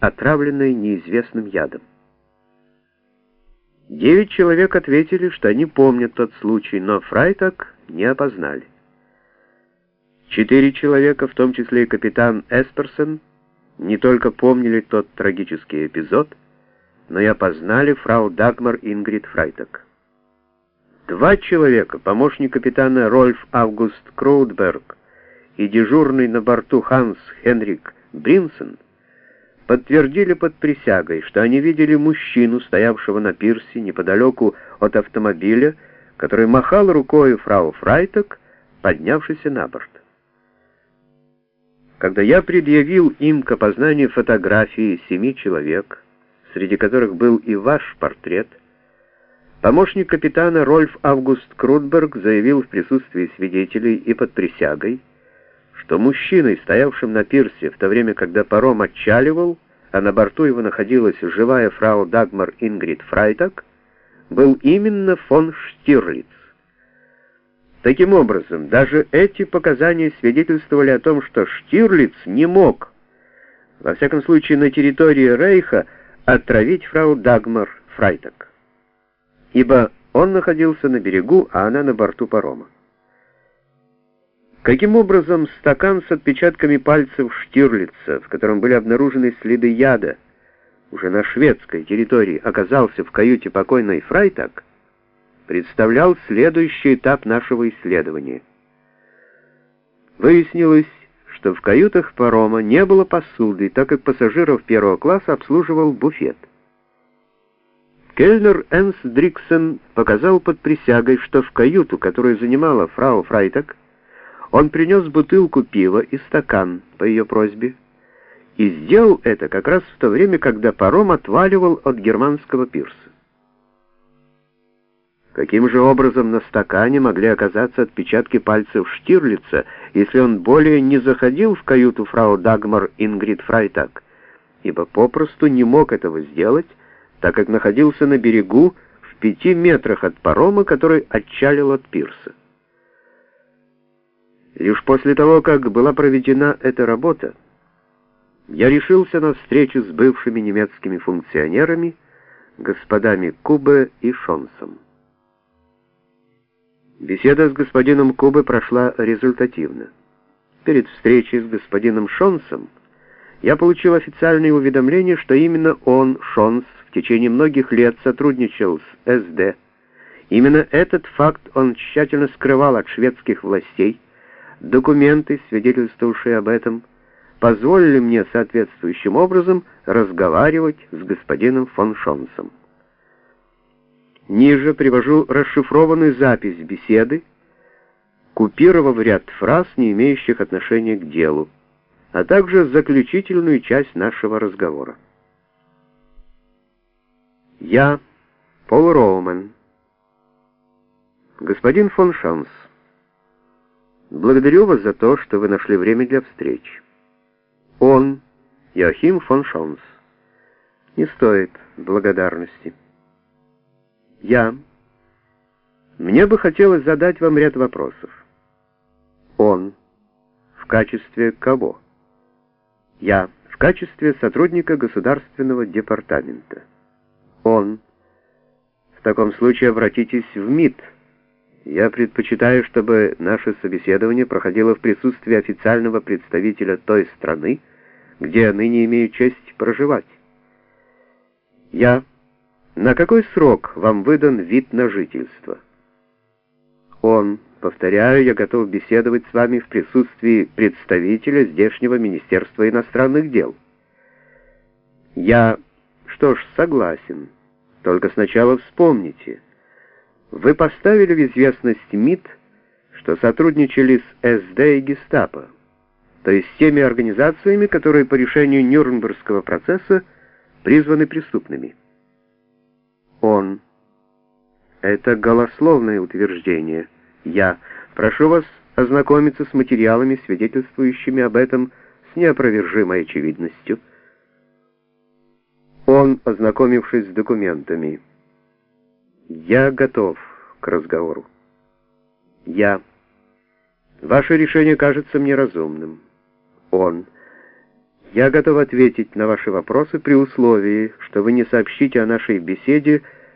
отравленной неизвестным ядом. Девять человек ответили, что они помнят тот случай, но Фрайтак не опознали. Четыре человека, в том числе и капитан Эсперсон, не только помнили тот трагический эпизод, но и опознали фрау Дагмар Ингрид Фрайтак. Два человека, помощник капитана Рольф Август Кроудберг и дежурный на борту Ханс Хенрик Бринсон, подтвердили под присягой, что они видели мужчину, стоявшего на пирсе неподалеку от автомобиля, который махал рукой фрау Фрайтак, поднявшийся на борт. Когда я предъявил им к опознанию фотографии семи человек, среди которых был и ваш портрет, помощник капитана Рольф Август Крутберг заявил в присутствии свидетелей и под присягой, что мужчиной, стоявшим на пирсе в то время, когда паром отчаливал, а на борту его находилась живая фрау Дагмар Ингрид Фрайтак, был именно фон Штирлиц. Таким образом, даже эти показания свидетельствовали о том, что Штирлиц не мог, во всяком случае на территории Рейха, отравить фрау Дагмар Фрайтак, ибо он находился на берегу, а она на борту парома. Каким образом стакан с отпечатками пальцев Штирлица, в котором были обнаружены следы яда, уже на шведской территории, оказался в каюте покойной Фрайтак, представлял следующий этап нашего исследования. Выяснилось, что в каютах парома не было посуды, так как пассажиров первого класса обслуживал буфет. Кельнер Энс Дриксон показал под присягой, что в каюту, которую занимала фрау Фрайтак, он принес бутылку пива и стакан по ее просьбе, и сделал это как раз в то время, когда паром отваливал от германского пирса. Каким же образом на стакане могли оказаться отпечатки пальцев Штирлица, если он более не заходил в каюту фрау Дагмар Ингрид Фрайтак, ибо попросту не мог этого сделать, так как находился на берегу в пяти метрах от парома, который отчалил от пирса. Лишь после того, как была проведена эта работа, я решился на встречу с бывшими немецкими функционерами, господами Кубе и Шонсом. Беседа с господином Кубе прошла результативно. Перед встречей с господином Шонсом я получил официальное уведомление, что именно он, Шонс, в течение многих лет сотрудничал с СД. Именно этот факт он тщательно скрывал от шведских властей, Документы, свидетельствовавшие об этом, позволили мне соответствующим образом разговаривать с господином фон Шонсом. Ниже привожу расшифрованную запись беседы, купировав ряд фраз, не имеющих отношения к делу, а также заключительную часть нашего разговора. Я, Пол Роумен, господин фон Шонс, Благодарю вас за то, что вы нашли время для встреч. Он, Йохим фон Шонс. Не стоит благодарности. Я. Мне бы хотелось задать вам ряд вопросов. Он. В качестве кого? Я. В качестве сотрудника государственного департамента. Он. В таком случае обратитесь в МИД. Я предпочитаю, чтобы наше собеседование проходило в присутствии официального представителя той страны, где я ныне имею честь проживать. Я. На какой срок вам выдан вид на жительство? Он. Повторяю, я готов беседовать с вами в присутствии представителя здешнего Министерства иностранных дел. Я. Что ж, согласен. Только сначала вспомните. Вы поставили в известность МИД, что сотрудничали с СД и Гестапо, то есть с теми организациями, которые по решению Нюрнбергского процесса призваны преступными. Он. Это голословное утверждение. Я. Прошу вас ознакомиться с материалами, свидетельствующими об этом с неопровержимой очевидностью. Он, ознакомившись с документами, я готов к разговору. Я. Ваше решение кажется мне разумным. Он. Я готов ответить на ваши вопросы при условии, что вы не сообщите о нашей беседе